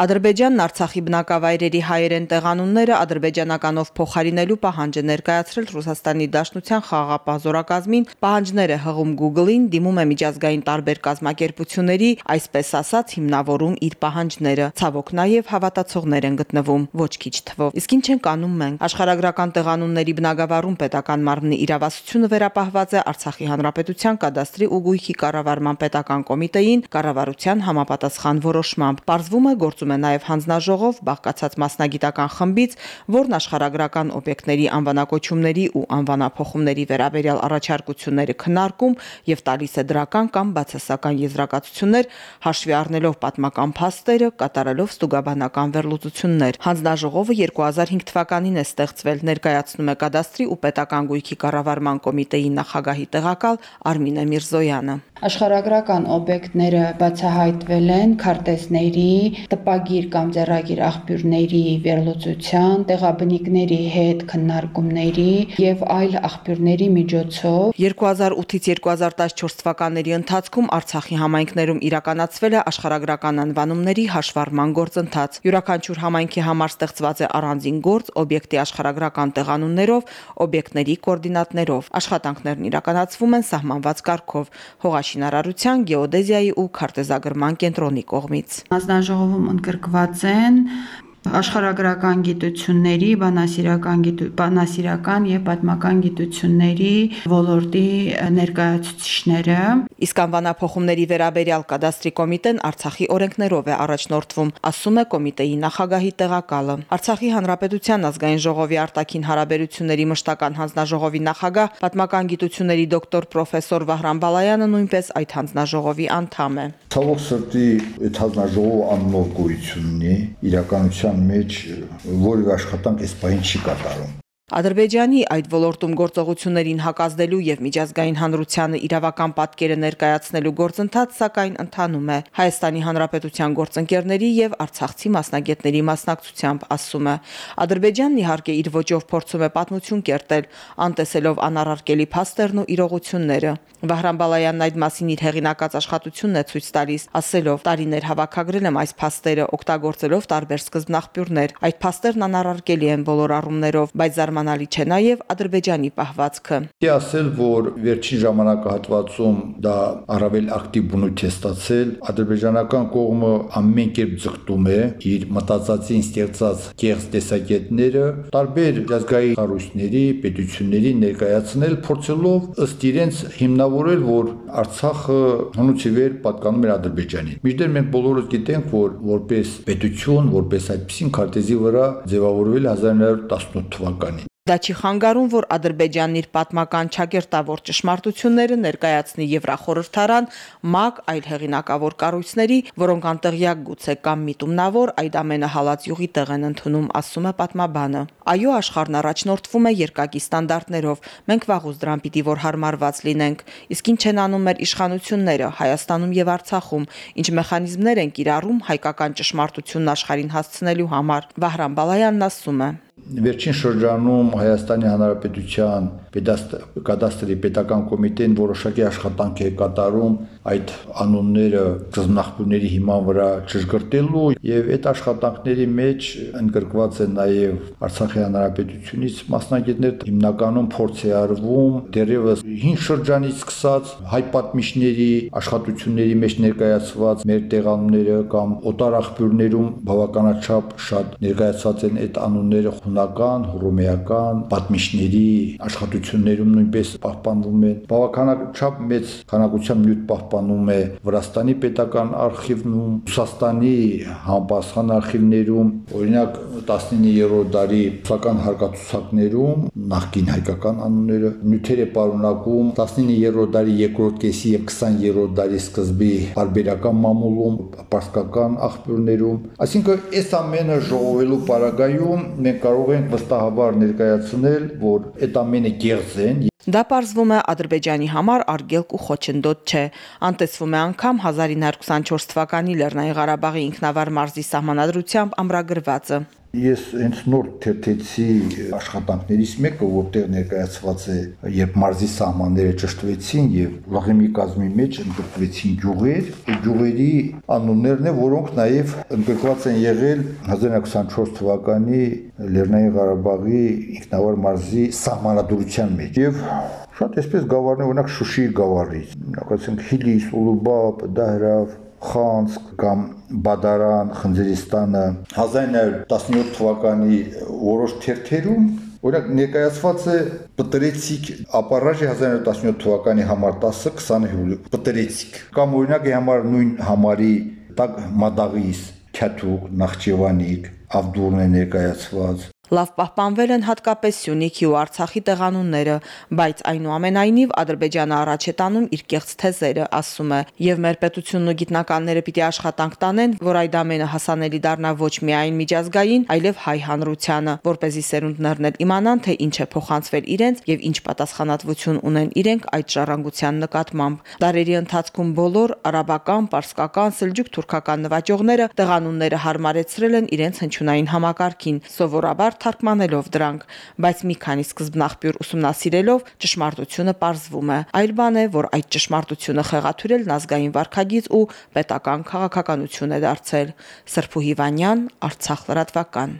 Ադրբեջանն Արցախի բնակավայրերի հայերեն տեղանունները ադրբեջանականով փոխարինելու պահանջ է ներկայացրել Ռուսաստանի Դաշնության խաղաղապահ զորակազմին։ Պահանջները հղում Google-ին դիմում է միջազգային տարբեր կազմակերպությունների, այսպես ասած, հիմնավորում իր պահանջները։ Ցավոք նաև հավատացողներ են գտնվում ոչ քիչ թվով։ Իսկ ինչ ենք անում մենք։ Աշխարհագրական տեղանունների բնագավառում պետական մարմնի իրավասությունը վերապահված է Արցախի Հանրապետության կադաստրի ու գույքի կառավարման պետական կոմիտեին կառավարության համապատասխան որոշմամբ։ Պարզվում է գործ գործում է նաև հանձնաժողով բաղկացած մասնագիտական խմբից, որն աշխարհագրական օբյեկտների անվանակոչումների ու անվանափոխումների վերաբերյալ առաջարկությունները քննարկում եւ տալիս է դրական կամ բացասական եզրակացություններ, հաշվի առնելով պատմական փաստերը, կատարելով ստուգաբանական վերլուծություններ։ Հանձնաժողովը 2005 թվականին է ստեղծվել, ներկայացնում է կադաստրի ու պետական գույքի կառավարման կոմիտեի նախագահի տեղակալ Արմինե Միրզոյանը։ Աշխարհագրական օբյեկտները բացահայտվել են քարտեզների, տպագիր կամ ձեռագիր աղբյուրների վերլուծության, տեղաբնիկների հետ քննարկումների եւ այլ աղբյուրների միջոցով 2008-ից 2014 թվականների ընթացքում Արցախի համայնքներում իրականացվել է աշխարհագրական անվանումների հաշվառման գործընթաց։ Յուրաքանչյուր համայնքի համար ստեղծված է առանձին գործ օբյեկտի աշխարհագրական տեղանուններով, օբյեկտների կոորդինատներով։ Աշխատանքներն իրականացվում են սահմանված կարգով՝ հողաշինարարության, գեոդեզիայի ու քարտեզագրման կենտրոնի կողմից։ Հանձնաժողովում ընդգրկված են աշխարհագրական գիտությունների, բանասիրական բանասիրական եւ պատմական գիտությունների ոլորտի ներկայացուցիչները։ Իսկ անվանափոխումների վերաբերյալ կադաստրի կոմիտեն Արցախի օրենքներով է առաջնորդվում, ասում է կոմիտեի նախագահի տեղակալը։ Արցախի Հանրապետության ազգային ժողովի արտաքին հարաբերությունների մշտական հանձնաժողովի նախագահ, պատմական գիտությունների դոկտոր պրոֆեսոր Վահրամ Բալայանը նույնպես այդ հանձնաժողովի անդամ է։ Ցավոք սրտի այդ հանձնաժողովը աննոր գույություն ունի իրականության պետության մեջ որևէ աշխատանք այս պահին չի կատարում։ Ադրբեջանի այդ ոլորտում գործողություններին հակազդելու եւ միջազգային հանրությանը իրավական պատկերը ներկայացնելու գործընթաց սակայն ընթանում է Հայաստանի Հանրապետության գործընկերների եւ Արցախցի մասնագետների մասնակցությամբ, ասում է։ Ադրբեջանն իհարկե իր ոճով փորձում է պատմություն կերտել, անտեսելով անառարկելի փաստերն ու իրողությունները։ Վահրամ Բալայանն այդ մասին իր հեղինակած աշխատությունն է ցույց տալիս, ասելով. «Տարիներ հավաքագրել եմ այս փաստերը, օգտագործելով տարբեր սկզբնաղբյուրներ։ Այդ փաստերն անառարկելի են բոլոր առումներով, բայց զարմանալի չէ նաև Ադրբեջանի պահվածքը»։ Չի ասել, որ վերջին ժամանակահատվածում դա առավել ակտիվ բնույթ է ստացել։ Ադրբեջանական կողմը ամեն կերպ ձգտում է իր մտածածին ստեղծած կեղծ տեսակետները տարբեր ազգային կառույցների, պետությունների ներկայացնել, փորձելով ըստ իրենց հիմնավ գլխավորել, որ Արցախը հնուց ի վեր պատկանում էր Ադրբեջանին։ Միջդեռ մենք բոլորս գիտենք, որ որպես պետություն, որպես այդպեսին քարտեզի վրա ձևավորվել 1918 թվականին։ Դա չի խանգարում, որ Ադրբեջանն իր պատմական ճակերտավոր ճշմարտությունները ներկայացնի Եվրախորհրդարան, ՄԱԿ, այլ հեղինակավոր կառույցների, որոնք անտեղյակ գուցե կամ միտումնավոր այդ ամենը հալած յուղի տեղ են ընդունում, ասում է պատմաբանը։ Այո, աշխարհն առաջնորդվում է երկակի ստանդարտներով։ Մենք վաղուց դրան պիտի որ հարմարված լինենք։ Իսկ ինչ են անում մեր իշխանությունները Հայաստանում եւ Արցախում, ինչ մեխանիզմներ են կիրառում հայկական ճշմարտությունն աշխարհին հասցնելու համար։ Վահրամ Բալայանն ասում է վերջին շրջանում Հայաստանի Հանրապետության կադաստրի պետական կոմիտեն որոշակի աշխատանք է կատարում այդ անունները ծնախբուների հիման վրա ճշգրտելու եւ այդ աշխատանքների մեջ ընդգրկված է նաեւ Արցախի Հանրապետությունից մասնագետներ հիմնականում փորձ է արվում դերևս հին շրջանից սկսած հայ պատմիչների աշխատությունների մեջ ներկայացված մեր տեղանունները կամ օտար աղբյուրներում բավականաչափ շատ ներկայացած են այդ անունները հունական, հռոմեական պատմիչների աշխատություններում նույնպես պահպանվում են բավականաչափ մեծ քանակությամբ նյութ պահպանում է Վրաստանի պետական արխիվնում, Ռուսաստանի համապատասխան արխիվներում, օրինակ 19-րդ դարի ռուսական հարկացուցակներում նախկին հայկական անունները նյութեր է պարունակում 19-րդ դարի երկրորդ կեսի եւ 20-րդ դարի սկզբի բարբերական մամուլում, պարսկական աղբյուրներում, այսինքն այս ամենը ժողովելու պարագայում մենք կարող ենք վստահաբար ներկայացնել, որ այդ ամենը կեղծ են Դա պարզվում է Ադրբեջանի համար արգելք ու խոչընդոտ չէ։ Անտեսվում է անգամ 1924 թվականի Լեռնային Ղարաբաղի ինքնավար մարզի սահմանադրությամբ ամրագրվածը։ Ես հենց նոր թերթեցի աշխատանքներից մեկը, որտեղ ներկայացված է, երբ մարզի սահմանները ճշտվեցին եւ լղիմի կազմի մեջ ընդգրկվեցին գյուղեր, գյուղերի անուններն են, որոնք նաեւ ընդգրկված են եղել 1924 թվականի Լեռնային Ղարաբաղի ինքնավար մարզի սահմանադրության մեջ։ Եվ շատ այսպես գավառներ, օրինակ Շուշիի գավառից, ասենք Հիլիս, Ուլուբաբ, Դահրավ, Խանցկ կամ Բադարան, Խնձորիստանը 1917 թվականի որոշ թերթերում Օրինակ ներկայացված է Պտրեցիկ ապարաժի 1917 թվականի համար 10-ը 20 Պտրեցիկ կամ օրինակի համար նույն համարի տակ Մադաղիս, Քյաթուկ, Նախճեվանիկ, Ավդուրն է ներկայացված Լավ պահպանվել են հատկապես Սյունիքի ու Արցախի տեղանունները, բայց այնուամենայնիվ Ադրբեջանը առաջ է տանում իր կեղծ թեզերը, ասում է, եւ մեր պետությունն ու գիտնականները պիտի աշխատանք տանեն, որ այդ ամենը հասանելի դառնա ոչ միայն միջազգային, այլև հայ հանրությանը, որ เป զի սերունդներն էլ իմանան, թե ինչ է փոխանցվել իրենց եւ ինչ պատասխանատվություն ունեն իրենք այդ ժառանգության նկատմամբ։ Դարերի ընթացքում բոլոր արաբական, պարսկական, սելջուկ-թուրքական նվաճողները տեղանունները հարմարեցրել են իրենց հնչյունային համակարգին, սովորաբար թարգմանելով դրանք, բայց մի քանի սկզբնաղբյուր ուսումնասիրելով ճշմարտությունը ողջվում է։ Այլ բան է, որ այդ ճշմարտությունը խեղաթյուրելն ազգային վարքագիծ ու պետական քաղաքականություն է դարձել։ Սրփու Հիվանյան, Արցախ լրատվական։